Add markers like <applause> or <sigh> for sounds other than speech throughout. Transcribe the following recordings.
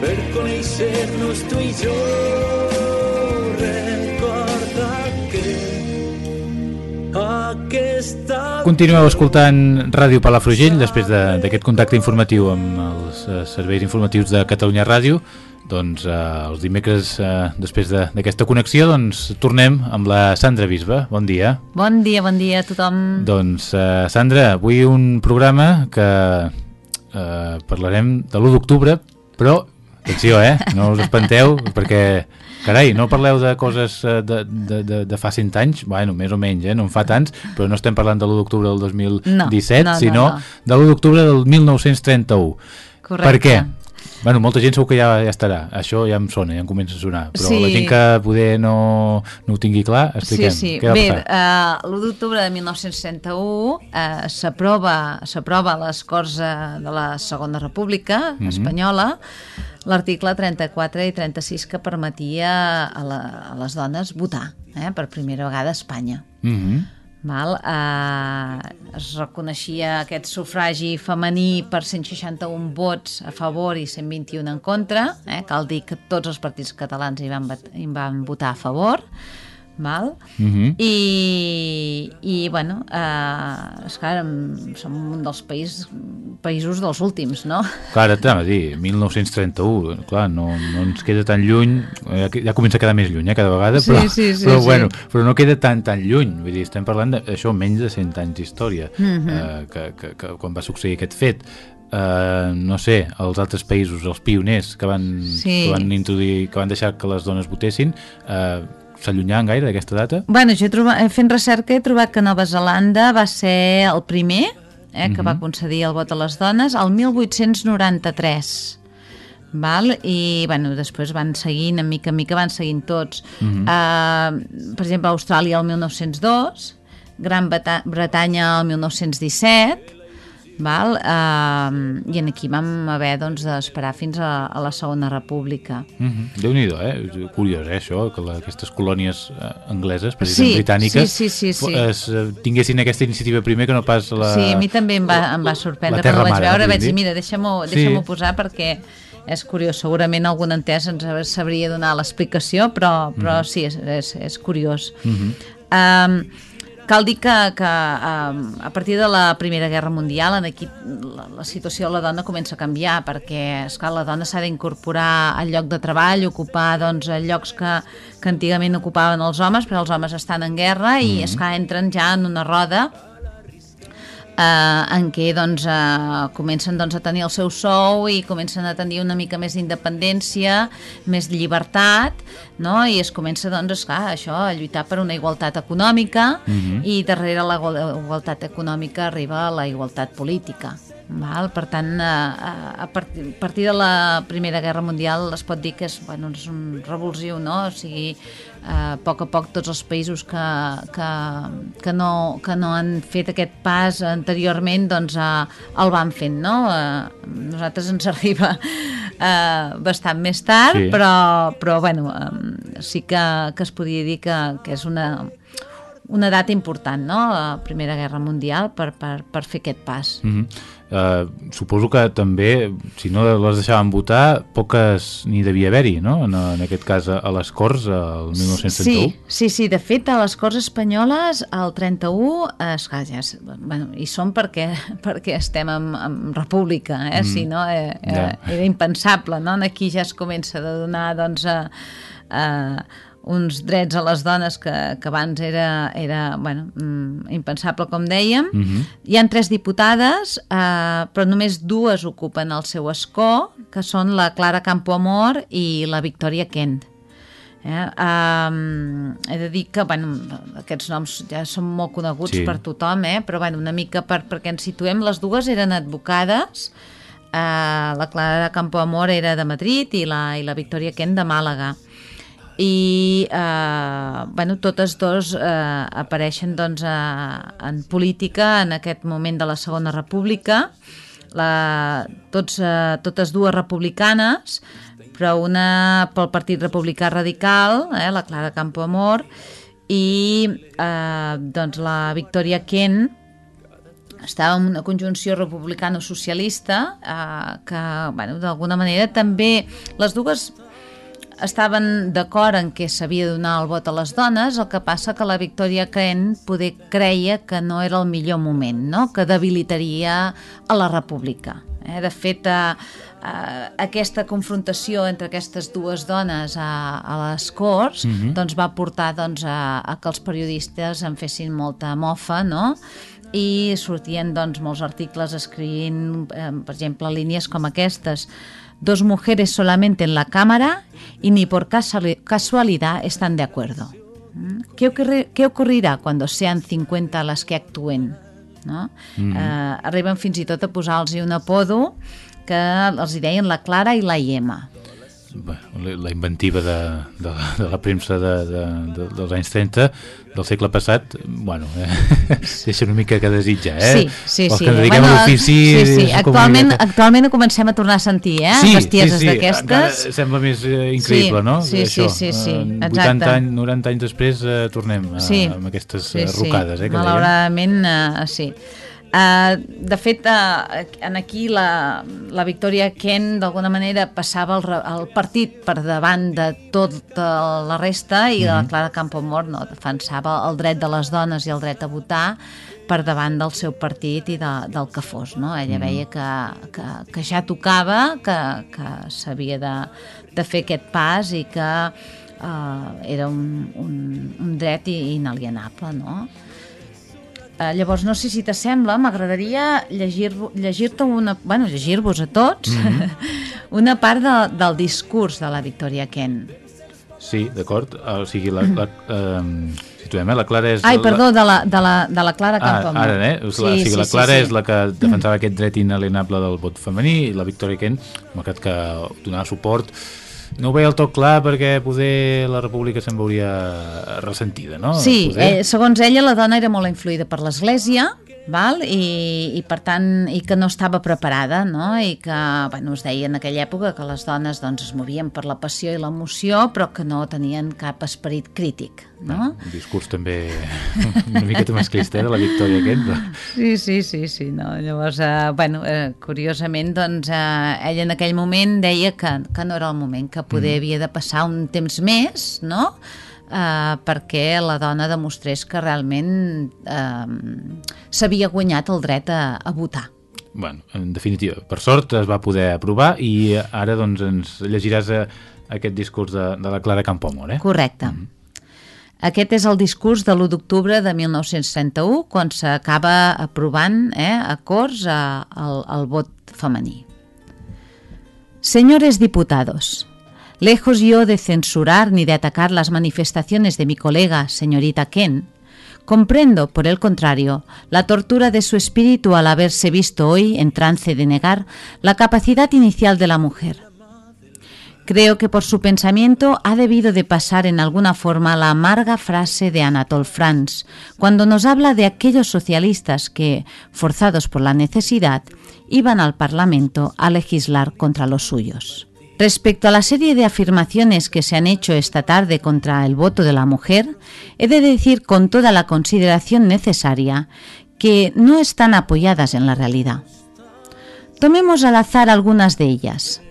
per conèixer-nos tu i jo. Recorda que aquesta... Continueu escoltant Ràdio Palafrugell després de- d'aquest contacte informatiu amb els eh, serveis informatius de Catalunya Ràdio doncs eh, els dimecres eh, després de- d'aquesta connexió doncs tornem amb la Sandra Bisba, bon dia Bon dia, bon dia a tothom. doncs eh, Sandra, avui un programa que eh, parlarem de l'1 d'octubre però, atenció eh, no us espanteu perquè Carai, no parleu de coses eh, de, de, de, de fa 100 anys, bueno, més o menys, eh? no en fa tants, però no estem parlant de l'1 d'octubre del 2017, No, no, no, sinó no. de l'1 d'octubre del 1931. Correcte. Per què? Bueno, molta gent segur que ja, ja estarà, això ja em sona, ja em comença a sonar, però Sí. la gent que poder no, no ho tingui clar, Sí, expliquem. sí. Què va Bé, uh, l'1 d'octubre de 1931 uh, s'aprova s'aprova a les Corts eh, de la Segona República Mhm. Espanyola l'article 34 i 36 que permetia a, la, a les dones votar eh, per primera vegada a Espanya. Mhm. Val? Eh, es reconeixia aquest sufragi femení per 161 vots a favor i 121 en contra. Eh? Cal dir que tots els partits catalans hi van, hi van votar a favor. Val? Mhm. I, i bueno, eh, és clar, em- som un dels països, països dels últims, no? Clar, t'anava a dir, 1931, clar, no, no ens queda tan lluny, ja, ja comença a quedar més lluny, eh, cada vegada, Sí, però, sí, sí, però, sí. bueno, però no queda tan tan lluny, vull dir, estem parlant d'això, menys de 100 anys d'història, Mhm. eh, que, que, que quan va succeir aquest fet, eh, no sé, els altres països, els pioners que van, Sí. que van introduir, que van deixar que les dones votessin, eh, s'allunyaven gaire d'aquesta data? Bueno, jo he trobat, fent recerca he trobat que Nova Zelanda va ser el primer eh, que va concedir el vot a les dones el 1893 val? i bueno, després van seguint, en mica en mica van seguint tots uh, per exemple Austràlia el 1902 Gran Bata- Bretanya el 1917 val? Uh, i en aquí vam haver doncs, d'esperar fins a, a la Segona República Mm -hmm. Déu-n'hi-do, eh? Curiós, eh, això, que la, aquestes colònies eh, angleses, precisament Sí, britàniques, sí, sí, sí, sí. Es, eh, tinguessin aquesta iniciativa primer que no pas la... Sí, a mi també em va, em va sorprendre quan ho vaig mare, veure, vull vaig dir, mira, deixa-m'ho Sí. deixa posar perquè és curiós, segurament algun entès ens sabria donar l'explicació, però, però Mhm. sí, és, és, és curiós. um, cal dir que, que um, a partir de la Primera Guerra Mundial en aquí la, la situació de la dona comença a canviar perquè esclar, la dona s'ha d'incorporar al lloc de treball, ocupar doncs, llocs que, que antigament ocupaven els homes, però els homes estan en guerra i esclar, entren ja en una roda eh, en què doncs, eh, comencen doncs, a tenir el seu sou i comencen a tenir una mica més d'independència, més llibertat, no? i es comença doncs, esclar, això, a lluitar per una igualtat econòmica i darrere la igual- igualtat econòmica arriba la igualtat política. Val? Per tant, eh, a, a partir, a partir de la Primera Guerra Mundial es pot dir que és, bueno, és un revulsiu, no? O sigui, eh, a poc a poc tots els països que, que, que, no, que no han fet aquest pas anteriorment doncs eh, el van fent, no? Eh, a nosaltres ens <laughs> arriba eh, bastant més tard, Sí. però, però bueno, eh, sí que, que es podria dir que, que és una, una data important, no? La Primera Guerra Mundial per, per, per fer aquest pas. Mm -hmm. uh, suposo que també, si no les deixaven votar, poques n'hi devia haver-hi, no? En, en aquest cas, a, les Corts, el 1931. Sí, sí, sí, de fet, a les Corts Espanyoles, el 31, eh, esclar, ja, és- bueno, hi som perquè, <laughs> perquè estem en, en república, eh? Mm. si no, eh, Ja. yeah. era impensable, no? Aquí ja es comença a donar, doncs, a, a, uns drets a les dones que, que abans era, era bueno, mm, impensable, com dèiem. Mm -hmm. Hi han tres diputades, eh, però només dues ocupen el seu escó, que són la Clara Campoamor i la Victòria Kent. Eh? Um, he de dir que bueno, aquests noms ja són molt coneguts Sí. per tothom, eh? però bueno, una mica per, perquè ens situem, les dues eren advocades Uh, la Clara Campoamor era de Madrid i la, i la Victoria Kent de Màlaga i eh, bueno, totes dos eh, apareixen doncs, eh, en política en aquest moment de la Segona República. La, tots, eh, totes dues republicanes però una pel Partit Republicà Radical eh, la Clara Campoamor i eh, doncs la Victoria Kent. Estava en una conjunció republicano-socialista eh, que, bueno, d'alguna manera també les dues estaven d'acord en què s'havia de donar el vot a les dones, el que passa que la Victòria Kent poder creia que no era el millor moment, no? que debilitaria a la república. Eh? De fet, eh, eh, aquesta confrontació entre aquestes dues dones a, a les Corts mm -hmm. doncs va portar doncs, a, a que els periodistes en fessin molta mofa, no?, i sortien doncs, molts articles escrivint, eh, per exemple, línies com aquestes dos mujeres solamente en la cámara y ni por casualidad están de acuerdo. ¿Mm? ¿Qué, ocurri ¿Qué ocurrirá cuando sean 50 las que actúen? No? Mm -hmm. eh, arriben fins i tot a posar-los un apodo que els deien la Clara i la Iema la inventiva de, de, de la premsa de, de, de, dels anys 30 del segle passat, bueno, eh, <laughs> deixa una mica que desitja, eh? Sí, sí, Els sí. que ens dediquem bueno, a l'ofici... Sí, sí. Actualment, actualment ho comencem a tornar a sentir, eh? Sí, Bestieses sí, sí. d'aquestes. Sembla més eh, increïble, Sí, no? sí, Això. sí, sí, sí, Eh, exacte. 80 anys, 90 anys després eh, tornem a, Sí. amb aquestes sí, eh, rocades, eh? Que. Malauradament, uh, sí. Uh, de fet, uh, en aquí la, la Victòria Kent d'alguna manera passava el, el partit per davant de tota la resta i la Clara Campoamor no, defensava el dret de les dones i el dret a votar per davant del seu partit i de, del que fos. No? Ella veia que, que, que ja tocava, que, que s'havia de, de fer aquest pas i que uh, era un, un, un dret inalienable. No? Uh, llavors, no sé si t'assembla, m'agradaria llegir-te llegir una... Bueno, llegir-vos a tots <laughs> una part de, del discurs de la Victoria Kent. Sí, d'acord. O sigui, la, la, eh, situem, eh? La Clara és... Ai, perdó, de la, de la, de la Clara Ah, Campoamor. ara, eh? O sigui, sí, sí, la Clara és la que defensava aquest dret inalienable del vot femení i la Victoria Kent, malgrat que donava suport, no ho veia el tot clar perquè poder la república se'n veuria ressentida, no? Sí, Poder. eh, segons ella la dona era molt influïda per l'Església val? I, i per tant i que no estava preparada no? i que bueno, es deia en aquella època que les dones doncs, es movien per la passió i l'emoció però que no tenien cap esperit crític no? Un discurs també <laughs> una miqueta masclista eh, de la Victòria però... Sí, sí, sí, sí. No? Llavors, eh, bueno, eh, curiosament, doncs, eh, ella en aquell moment deia que, que no era el moment, que poder mm. havia de passar un temps més, no?, eh, perquè la dona demostrés que realment eh, s'havia guanyat el dret a, a votar. Bueno, en definitiva, per sort es va poder aprovar i ara doncs ens llegiràs eh, aquest discurs de, de la Clara Campoamor, eh? Correcte. Mm. Aquest és el discurs de l'1 d'octubre de 1931, quan s'acaba aprovant eh, a Corts eh, el, el vot femení. Señores diputados, lejos yo de censurar ni de atacar las manifestaciones de mi colega, señorita Ken, comprendo, por el contrario, la tortura de su espíritu al haberse visto hoy en trance de negar la capacidad inicial de la mujer. Creo que por su pensamiento ha debido de pasar en alguna forma la amarga frase de Anatole France, cuando nos habla de aquellos socialistas que, forzados por la necesidad, iban al Parlamento a legislar contra los suyos. Respecto a la serie de afirmaciones que se han hecho esta tarde contra el voto de la mujer, he de decir con toda la consideración necesaria que no están apoyadas en la realidad. Tomemos al azar algunas de ellas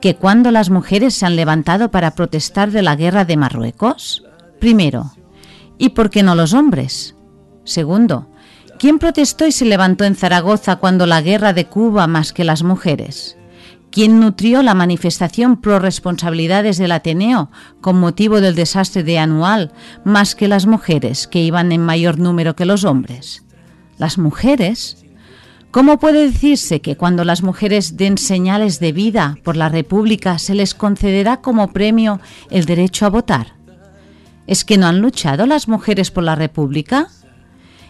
que cuando las mujeres se han levantado para protestar de la guerra de Marruecos? Primero, ¿y por qué no los hombres? Segundo, ¿quién protestó y se levantó en Zaragoza cuando la guerra de Cuba más que las mujeres? ¿Quién nutrió la manifestación pro responsabilidades del Ateneo con motivo del desastre de Anual más que las mujeres, que iban en mayor número que los hombres? Las mujeres ¿Cómo puede decirse que cuando las mujeres den señales de vida por la República se les concederá como premio el derecho a votar? ¿Es que no han luchado las mujeres por la República?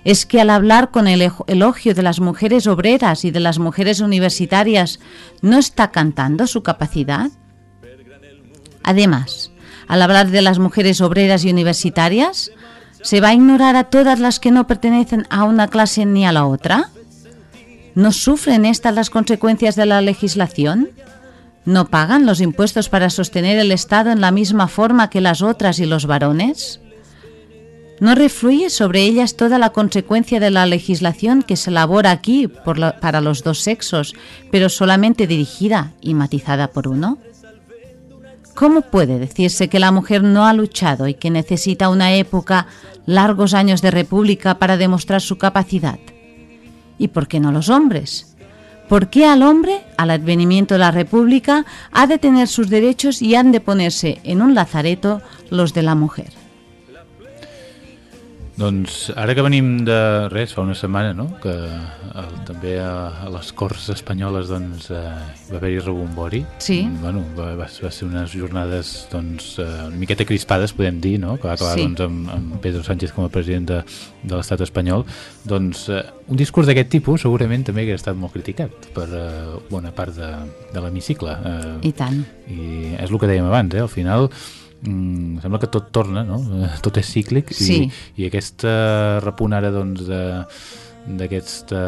Es que al hablar con el elogio de las mujeres obreras y de las mujeres universitarias no está cantando su capacidad. Además, al hablar de las mujeres obreras y universitarias, ¿se va a ignorar a todas las que no pertenecen a una clase ni a la otra? ¿No sufren estas las consecuencias de la legislación? ¿No pagan los impuestos para sostener el Estado en la misma forma que las otras y los varones? ¿No refluye sobre ellas toda la consecuencia de la legislación que se elabora aquí para los dos sexos, pero solamente dirigida y matizada por uno? ¿Cómo puede decirse que la mujer no ha luchado y que necesita una época, largos años de república para demostrar su capacidad? ¿Y por qué no los hombres? ¿Por qué al hombre, al advenimiento de la república, ha de tener sus derechos y han de ponerse en un lazareto los de la mujer? Doncs ara que venim de res, fa una setmana, no? que el, també a, a les Corts Espanyoles doncs, eh, va haver-hi rebombori. Sí. Bueno, va, va, va ser unes jornades doncs, eh, una miqueta crispades, podem dir, no? que va acabar Sí. doncs, amb, amb Pedro Sánchez com a president de, de l'estat espanyol. Doncs eh, un discurs d'aquest tipus segurament també hauria estat molt criticat per eh, bona part de, de l'hemicicle. Eh, I tant. i és el que dèiem abans, eh? al final mm, sembla que tot torna, no? Eh, tot és cíclic Sí. i, i aquesta repunt ara doncs de d'aquesta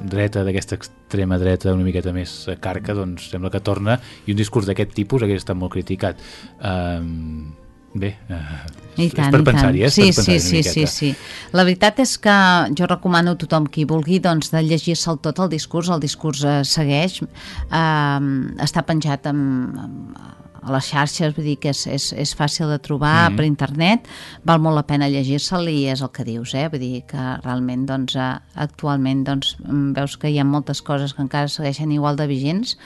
dreta, d'aquesta extrema dreta una miqueta més carca, doncs sembla que torna i un discurs d'aquest tipus hagués estat molt criticat. Um, bé, uh, és, tant, és per pensar-hi, eh? Sí, per sí, sí, sí, sí. La veritat és que jo recomano a tothom qui vulgui doncs, de llegir-se'l tot el discurs. El discurs eh, segueix, eh, està penjat amb, amb, a les xarxes, vull dir que és, és, és fàcil de trobar Mhm. per internet, val molt la pena llegir-se'l i és el que dius, eh? vull dir que realment doncs, eh, actualment doncs, mm, veus que hi ha moltes coses que encara segueixen igual de vigents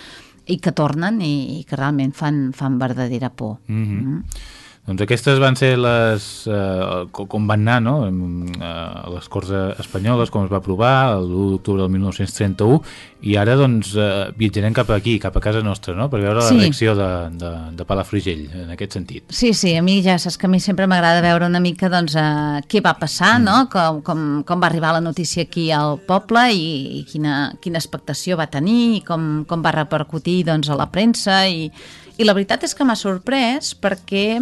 i que tornen i, i que realment fan, fan verdadera por. Mhm. Doncs aquestes van ser les... Eh, co- com van anar, no?, eh, a les Corts Espanyoles, com es va aprovar, l'1 d'octubre del 1931, i ara, doncs, eh, viatjarem cap aquí, cap a casa nostra, no?, per veure Sí. la reacció de, de, de Palafrugell, en aquest sentit. Sí, sí, a mi ja saps que a mi sempre m'agrada veure una mica doncs, eh, què va passar, Mm. no? com, com, com va arribar la notícia aquí al poble i, i quina, quina expectació va tenir i com, com va repercutir doncs, a la premsa i, i la veritat és que m'ha sorprès perquè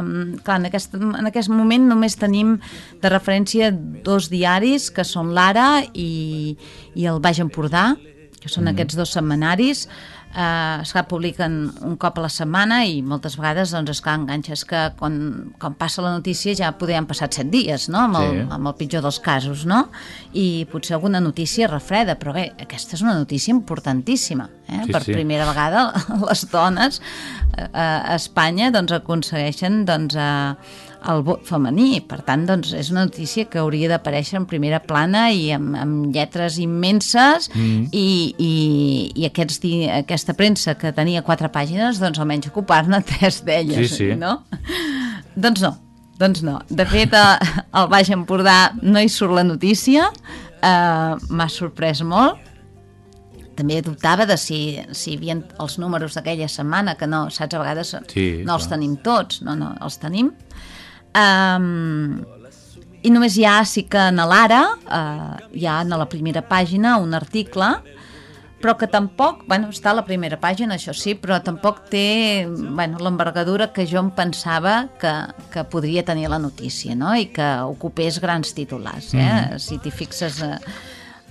um, clar, en, aquest, en aquest moment només tenim de referència dos diaris que són l'Ara i, i el Baix Empordà que són mm. aquests dos setmanaris eh, es publiquen un cop a la setmana i moltes vegades doncs, esclar, enganxes que quan, quan passa la notícia ja poder han passat set dies no? amb, el, Sí. amb el pitjor dels casos no? i potser alguna notícia refreda però bé, aquesta és una notícia importantíssima eh? Sí, per sí. primera vegada <laughs> les dones eh, a Espanya doncs, aconsegueixen doncs, eh, el vot femení. Per tant, doncs, és una notícia que hauria d'aparèixer en primera plana i amb, amb lletres immenses Mm. i, i, i aquests aquesta premsa que tenia quatre pàgines, doncs almenys ocupar-ne tres d'elles, Sí, sí. no? <laughs> doncs no, doncs no. De fet, al Baix Empordà no hi surt la notícia, eh, m'ha sorprès molt, també dubtava de si, si hi havia els números d'aquella setmana, que no, saps, a vegades Sí, no els clar. tenim tots, no, no, els tenim. Um, I només hi ha, sí que en l'Ara, uh, hi ha en la primera pàgina un article, però que tampoc, bueno, està a la primera pàgina, això sí, però tampoc té bueno, l'envergadura que jo em pensava que, que podria tenir la notícia, no? I que ocupés grans titulars, eh? Mhm. Si t'hi fixes... Uh,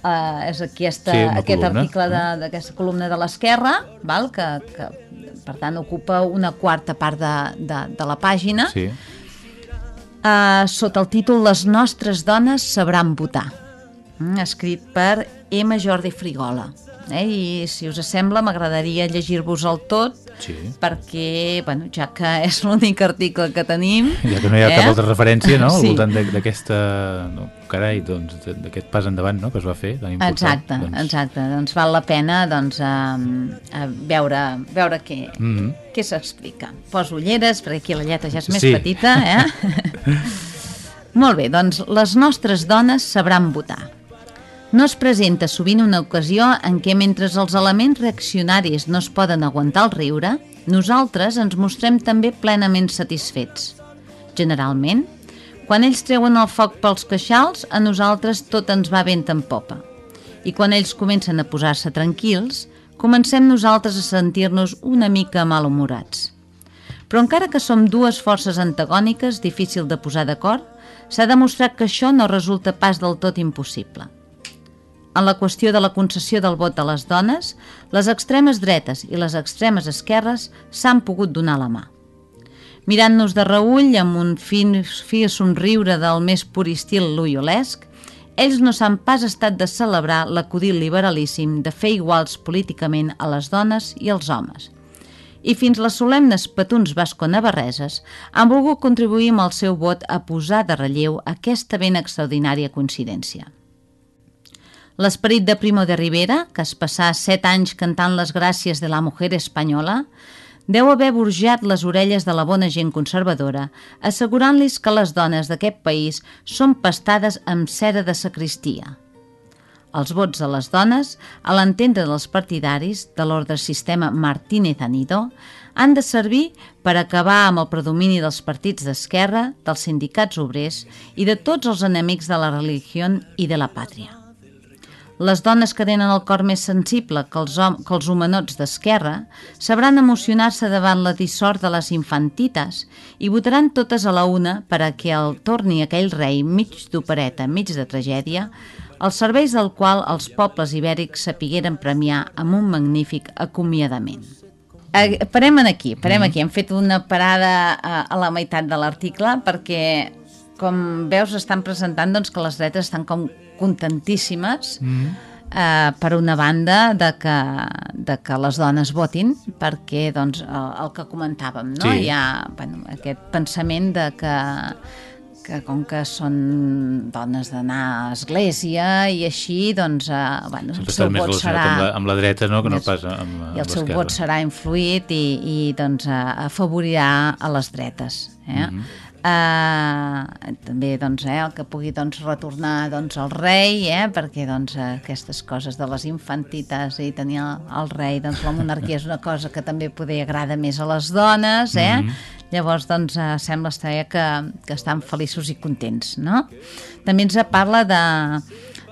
uh, és aquí esta, Sí, aquest columna. article de- d'aquesta columna de l'esquerra, val? Que, que per tant ocupa una quarta part de, de, de la pàgina, Sí. Uh, sota el títol Les nostres dones sabran votar, mm, escrit per M. Jordi Frigola. Eh? I si us sembla m'agradaria llegir-vos el tot Sí. perquè, bueno, ja que és l'únic article que tenim... <laughs> Ja que no hi ha cap altra referència, no?, al Sí. voltant d'aquesta... No, carai, doncs, d'aquest pas endavant, no?, que es va fer, tan important. Exacte, doncs... exacte. Doncs val la pena doncs, um, a veure, veure què, Mhm. què s'explica. Poso ulleres, perquè aquí la lletra ja és més Sí. petita, eh? <laughs> <laughs> Molt bé, doncs les nostres dones sabran votar. No es presenta sovint una ocasió en què mentre els elements reaccionaris no es poden aguantar el riure, nosaltres ens mostrem també plenament satisfets. Generalment, Quan ells treuen el foc pels queixals, a nosaltres tot ens va vent en popa. I quan ells comencen a posar-se tranquils, comencem nosaltres a sentir-nos una mica malhumorats. Però encara que som dues forces antagòniques, difícil de posar d'acord, s'ha demostrat que això no resulta pas del tot impossible. En la qüestió de la concessió del vot a les dones, les extremes dretes i les extremes esquerres s'han pogut donar la mà. Mirant-nos de reull amb un fin, fi somriure del més pur estil loiolesc, ells no s'han pas estat de celebrar l'acudit liberalíssim de fer iguals políticament a les dones i als homes. I fins les solemnes petuns basco-navarreses han volgut contribuir amb el seu vot a posar de relleu aquesta ben extraordinària coincidència. L'esperit de Primo de Rivera, que es passà set anys cantant les gràcies de la mujer espanyola, deu haver burjat les orelles de la bona gent conservadora, assegurant-los que les dones d'aquest país són pastades amb cera de sacristia. Els vots de les dones, a l'entendre dels partidaris de l'ordre sistema Martínez Anido, han de servir per acabar amb el predomini dels partits d'esquerra, dels sindicats obrers i de tots els enemics de la religió i de la pàtria. Les dones que tenen el cor més sensible que els, hom que els humanots d'esquerra sabran emocionar-se davant la dissort de les infantites i votaran totes a la una per a que el torni aquell rei mig d'opereta, mig de tragèdia, els serveis del qual els pobles ibèrics sapigueren premiar amb un magnífic acomiadament. Eh, parem aquí, parem aquí. Hem fet una parada a, a la meitat de l'article perquè, com veus, estan presentant doncs, que les lletres estan com contentíssimes mm. eh, per una banda de que, de que les dones votin perquè doncs, el, el que comentàvem no? Sí. hi ha bueno, aquest pensament de que que com que són dones d'anar a església i així, doncs, eh, bueno, el seu vot serà... amb la, amb la dreta no? que no Més- pas amb, amb I el seu vot serà influït i, i doncs, eh, afavorirà a les dretes. Eh? Mm. -hmm. Uh, també doncs, eh, el que pugui doncs, retornar doncs, el rei eh, perquè doncs, aquestes coses de les infantites i tenir el, el rei doncs, la monarquia és una cosa que també poder agrada més a les dones eh? Mhm. Llavors doncs, eh, sembla estar que, que estan feliços i contents no? també ens parla de,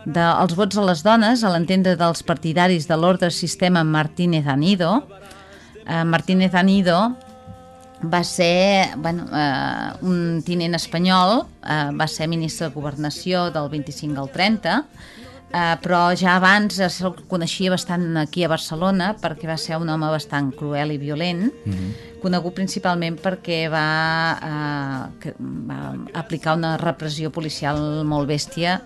dels vots a les dones a l'entendre dels partidaris de l'ordre sistema Martínez Anido eh, Martínez Anido va ser bueno, eh, un tinent espanyol, eh, va ser ministre de Governació del 25 al 30, eh, però ja abans eh, se'l coneixia bastant aquí a Barcelona perquè va ser un home bastant cruel i violent, mm -hmm. conegut principalment perquè va, eh, que va aplicar una repressió policial molt bèstia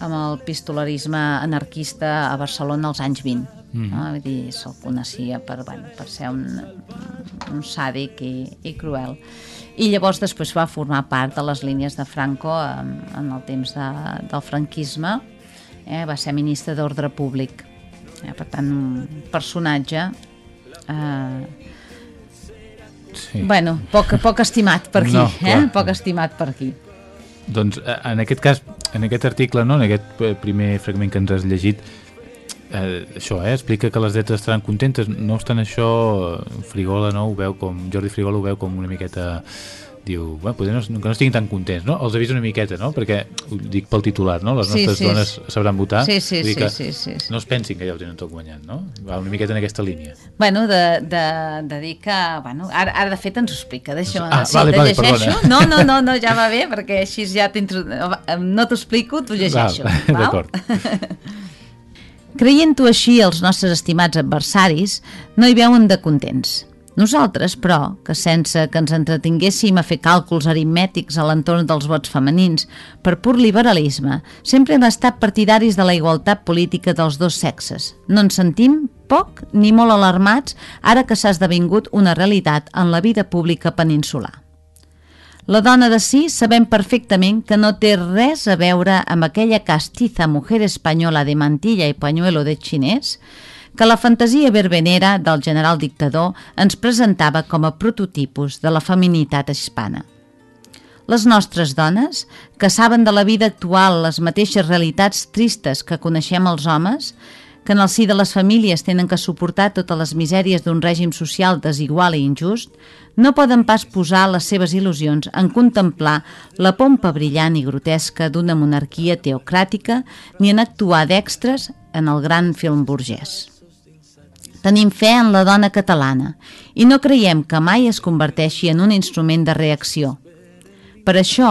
amb el pistolarisme anarquista a Barcelona als anys 20. Mm. No? Vull dir, se'l coneixia per, bueno, per ser un, un sàdic i, i cruel. I llavors després va formar part de les línies de Franco en, en el temps de, del franquisme. Eh? Va ser ministre d'Ordre Públic. Eh? Per tant, un personatge... Eh, Sí. bueno, poc, poc estimat per aquí, No, eh? poc estimat per aquí. Doncs eh, en aquest cas, en aquest article, no, en aquest eh, primer fragment que ens has llegit, eh, això, eh, explica que les dretes estaran contentes, no obstant això, Frigola no, ho veu com, Jordi Frigola ho veu com una miqueta diu, bueno, potser no, que no estiguin tan contents, no? Els avisa una miqueta, no? Perquè, ho dic pel titular, no? Les nostres sí, dones sí. sabran votar. Sí, sí, sí, que sí, sí, sí. No es pensin que ja ho tenen tot guanyat, no? Va una miqueta en aquesta línia. Bueno, de, de, de dir que... Bueno, ara, ara de fet ens ho explica. Deixa'm, Ah, sí, vale, vale, perdona. No, no, no, no, ja va bé, perquè així ja t'intro... No t'ho explico, t'ho llegeixo. <laughs> Val? D'acord. Creient-ho així, els nostres estimats adversaris no hi veuen de contents. Nosaltres, però, que sense que ens entretinguéssim a fer càlculs aritmètics a l'entorn dels vots femenins per pur liberalisme, sempre hem estat partidaris de la igualtat política dels dos sexes. No ens sentim poc ni molt alarmats ara que s'ha esdevingut una realitat en la vida pública peninsular. La dona de sí sabem perfectament que no té res a veure amb aquella castiza mujer espanyola de mantilla i pañuelo de xinès que la fantasia verbenera del general dictador ens presentava com a prototipus de la feminitat hispana. Les nostres dones, que saben de la vida actual les mateixes realitats tristes que coneixem els homes, que en el si de les famílies tenen que suportar totes les misèries d'un règim social desigual i injust, no poden pas posar les seves il·lusions en contemplar la pompa brillant i grotesca d'una monarquia teocràtica ni en actuar d'extres en el gran film burgès. Tenim fe en la dona catalana i no creiem que mai es converteixi en un instrument de reacció. Per això,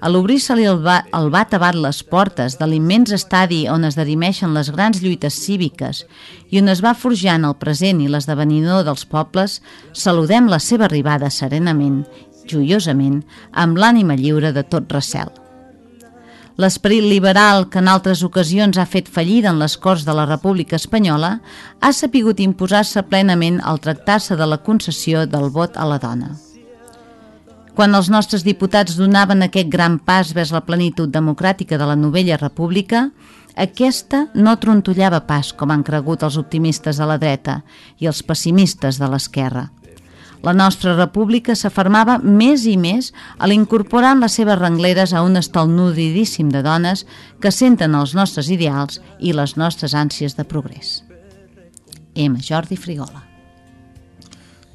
a l'obrir-se-li el, va, el bat les portes de l'immens estadi on es derimeixen les grans lluites cíviques i on es va forjant el present i l'esdevenidor dels pobles, saludem la seva arribada serenament, joiosament, amb l'ànima lliure de tot recel. L'esperit liberal que en altres ocasions ha fet fallida en les Corts de la República Espanyola ha sapigut imposar-se plenament al tractar-se de la concessió del vot a la dona. Quan els nostres diputats donaven aquest gran pas vers la plenitud democràtica de la novella república, aquesta no trontollava pas com han cregut els optimistes de la dreta i els pessimistes de l'esquerra. La nostra república s'afermava més i més a l'incorporant les seves rengleres a un estal nudridíssim de dones que senten els nostres ideals i les nostres ànsies de progrés. M. Jordi Frigola.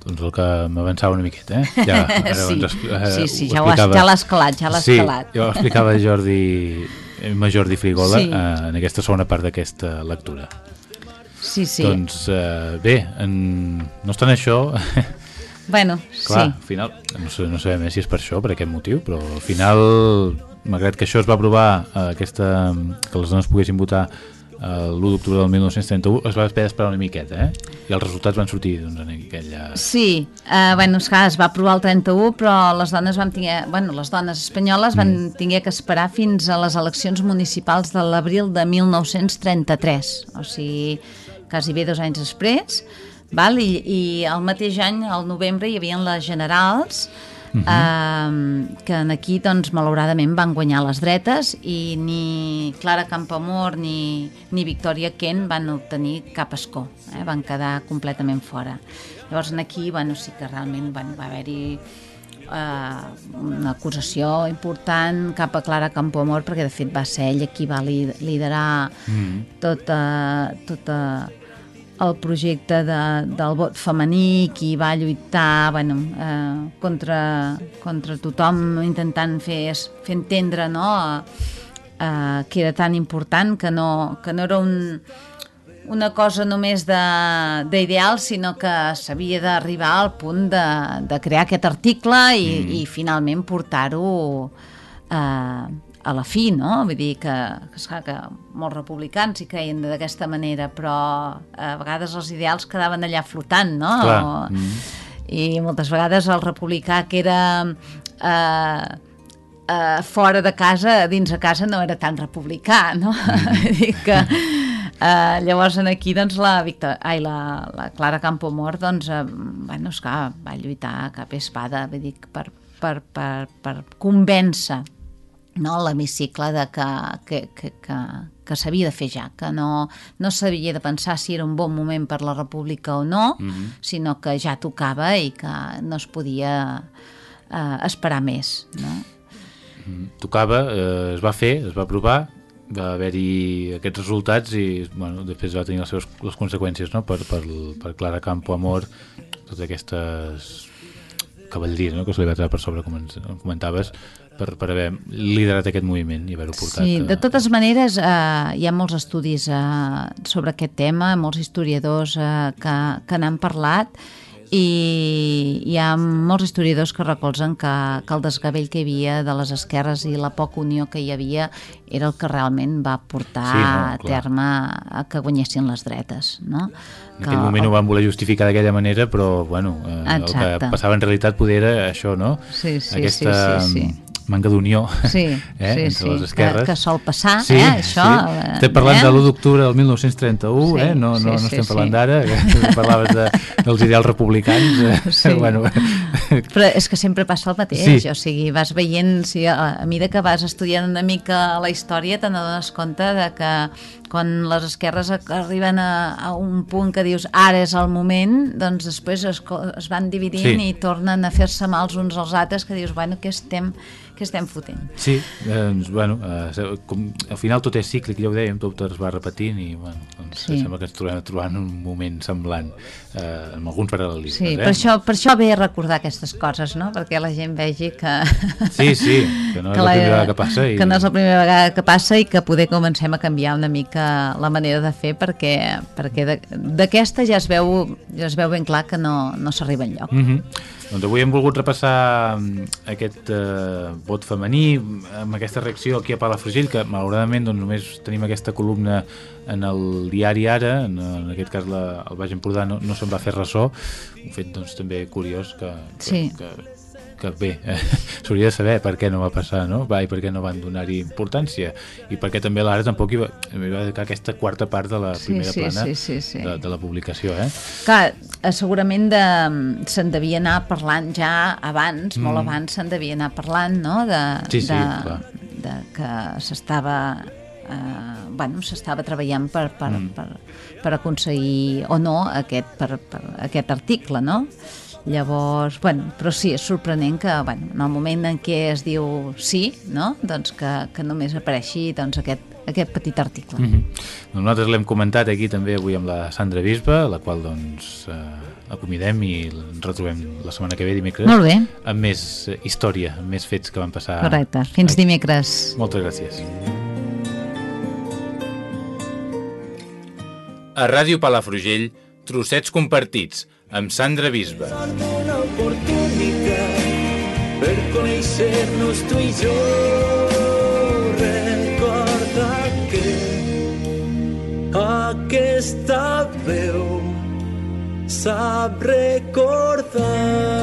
Doncs el que m'avançava una miqueta, eh? Ja, <laughs> ara sí, ens expl- eh, sí, sí, ja l'has calat, ja l'has sí, calat. jo explicava Jordi, M. Jordi Frigola Sí. eh, en aquesta segona part d'aquesta lectura. Sí, sí. Doncs eh, bé, en... no obstant això, <laughs> bueno, clar, sí. al final, no, sé, no sabem eh, si és per això, per aquest motiu, però al final, malgrat que això es va aprovar, eh, aquesta, que les dones poguessin votar eh, l'1 d'octubre del 1931, es va haver d'esperar una miqueta, eh? I els resultats van sortir doncs, en aquella... Sí, eh, bueno, esclar, es va aprovar el 31, però les dones van tinguer, bueno, les dones espanyoles van Mm. tinguer que esperar fins a les eleccions municipals de l'abril de 1933, o sigui, quasi bé dos anys després, val? I, i el mateix any, al novembre, hi havia les generals, Mhm. eh, que en aquí, doncs, malauradament van guanyar les dretes i ni Clara Campoamor ni, ni Victòria Kent van obtenir cap escó, eh? van quedar completament fora. Llavors, en aquí, bueno, sí que realment bueno, va haver-hi eh, una acusació important cap a Clara Campoamor perquè de fet va ser ella qui va li- liderar Mm. tota, tota el projecte de, del vot femení, qui va lluitar bueno, eh, contra, contra tothom, intentant fer, fer entendre no, eh, que era tan important que no, que no era un, una cosa només de- d'ideal, sinó que s'havia d'arribar al punt de, de crear aquest article i, mm. i finalment portar-ho eh, a la fi, no? Vull dir que, que, esclar, que molts republicans hi creien d'aquesta manera, però a vegades els ideals quedaven allà flotant, no? Clar. O, Mm. I moltes vegades el republicà que era... Eh, eh, fora de casa, dins de casa no era tan republicà, no? <laughs> Vull dir que eh, llavors en aquí doncs la, Victor, ai, la, la Clara Campoamor doncs, eh, bueno, esclar, va lluitar cap espada, vull dir, per, per, per, per convèncer no, l'hemicicle de que, que, que, que, que s'havia de fer ja, que no, no s'havia de pensar si era un bon moment per la república o no, mm -hmm. sinó que ja tocava i que no es podia eh, esperar més, no? tocava, eh, es va fer, es va aprovar, va haver-hi aquests resultats i bueno, després va tenir les seves les conseqüències no? per, per, per Clara Campo Amor, totes aquestes cavalleries no? que se li va treure per sobre, com ens comentaves, per, per haver liderat aquest moviment i haver-ho portat. Sí, de totes maneres eh, hi ha molts estudis eh, sobre aquest tema, molts historiadors eh, que, que n'han parlat i hi ha molts historiadors que recolzen que, que el desgavell que hi havia de les esquerres i la poca unió que hi havia era el que realment va portar Sí, no, a terme a que guanyessin les dretes, no? En aquell moment ho van voler justificar d'aquella manera, però bueno, eh, el que passava en realitat poder era això, no? Sí, sí, Aquesta sí, sí, sí. Manca d'unió Sí, <laughs> eh, sí, entre sí, les que, esquerres. que sol passar, Sí, eh, això. sí. eh, Estem parlant eh? de l'1 d'octubre del 1931, Sí, eh? no, no, sí, no sí, estem sí. parlant d'ara, que parlaves de, dels ideals republicans. eh? <laughs> Sí. <laughs> bueno, Però és que sempre passa el mateix, Sí. sí. o sigui, vas veient, si a, a mesura que vas estudiant una mica la història, te n'adones compte de que quan les esquerres arriben a, a un punt que dius ara és el moment, doncs després es, es van dividint Sí. i tornen a fer-se mal uns als altres que dius, bueno, què estem, què estem fotent? Sí, doncs, bueno, eh, com, al final tot és cíclic, ja ho dèiem, tot es va repetint i, bueno, doncs Sí. sembla que ens trobem trobant un moment semblant eh, amb alguns paral·lelismes, Sí, eh? per, això, per això ve recordar aquestes coses, no? Perquè la gent vegi que... <laughs> Sí, sí, que no és la primera vegada que passa i... Que no és la primera vegada que passa i que poder comencem a canviar una mica la manera de fer perquè, perquè d'aquesta ja es veu ja es veu ben clar que no, no s'arriba enlloc. Mm -hmm. Doncs avui hem volgut repassar mm, aquest eh, vot femení amb aquesta reacció aquí a Palafrugell que malauradament doncs, només tenim aquesta columna en el diari Ara en, en aquest cas la, el Baix Empordà no, no se'n va fer ressò un fet doncs, també curiós que, que, Sí. que, que bé, eh, s'hauria de saber per què no va passar, no? Va, I per què no van donar-hi importància i per què també l'Ara tampoc hi va, hi va dedicar aquesta quarta part de la Sí, primera sí, plana sí, sí, sí. De, de la publicació, eh? Clar, eh, segurament de- se'n devia anar parlant ja abans, mm. molt abans se'n devia anar parlant, no?, de, Sí, sí, de, clar. de que s'estava eh, bueno, s'estava treballant per, per, mm. per, per aconseguir o no aquest, per, per aquest article, no? Llavors, bueno, però sí, és sorprenent que, bueno, en el moment en què es diu sí, no?, doncs que, que només apareixi doncs, aquest, aquest petit article. Mm -hmm. Nosaltres l'hem comentat aquí també avui amb la Sandra Bisba, la qual doncs eh, acomidem i ens retrobem la setmana que ve, dimecres, Molt bé, amb més eh, història, amb més fets que van passar. correcte. Fins dimecres. Moltes gràcies. A Ràdio Palafrugell, trossets compartits, amb Sandra Bisba. per conèixer-nos tu i jo. Recorda que aquesta veu sap recordar